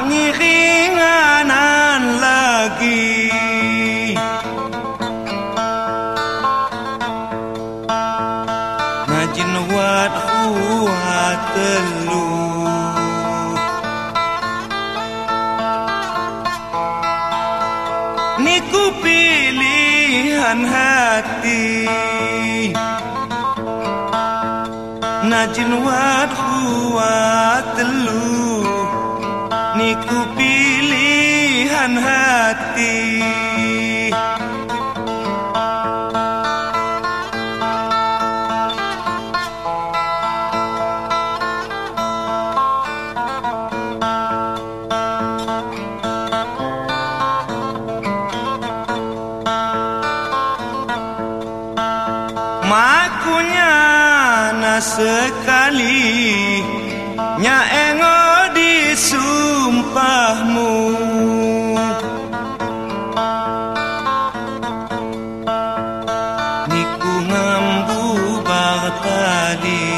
tak ngiringanan lagi. Najin wat huwa telu. Niku pilihan hati Najin wat huwa telu Niku pilihan hati sekali. Nya engo disumpahmu Niku ngambu tali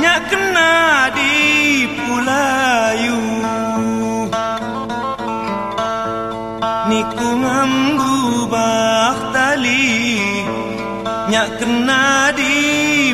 Nya kena di Nya kena di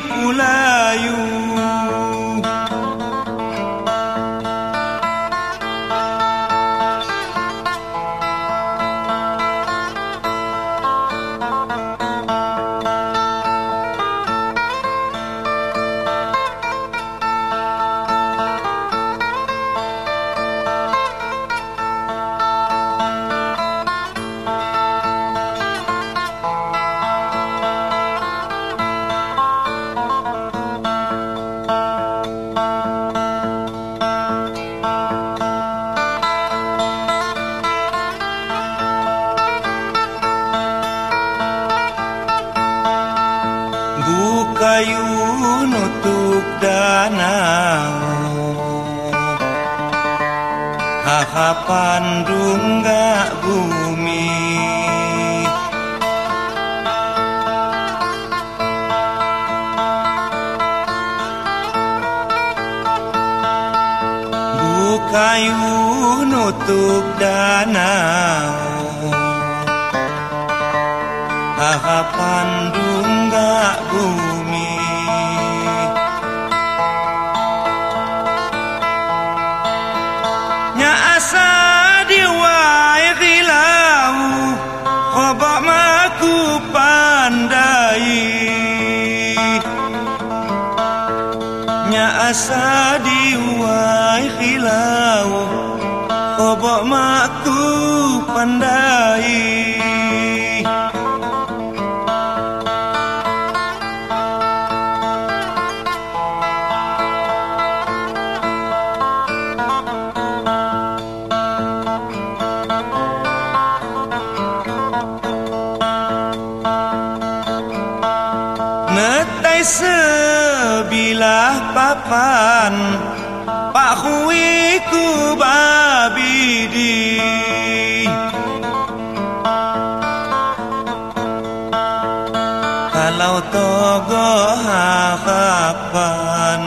danau Hahapan bumi. Bukayu nutup danau. Hahapan rungga bumi Nya asa diwai gilau Khobak maku pandai. Nya asa diwai gilau Khobak maku pandai papan Pak Hui ku babidi Kalau togo harapan.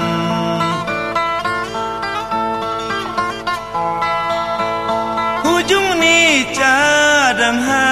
Ujung ni cadang hati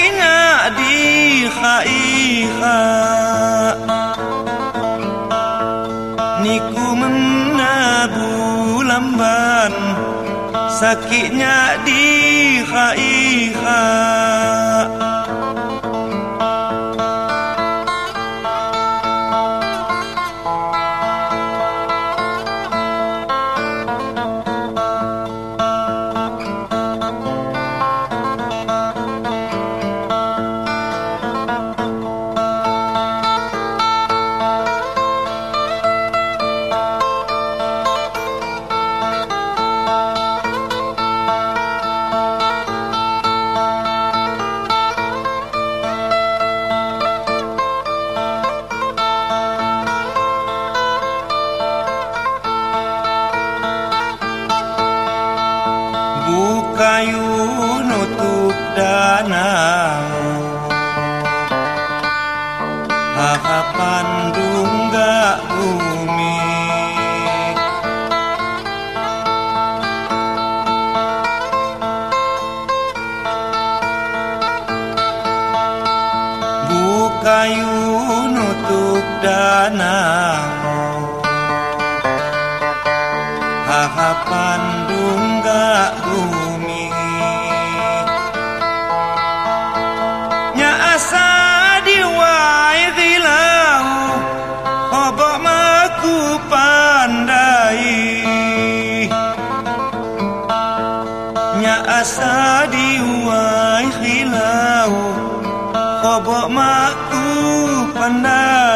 Sakinga di khaiha. Niku menabu lamban sakitnya di khaiha danau Harapan dungga bumi. Asa diwai khilau Kobok maku pandai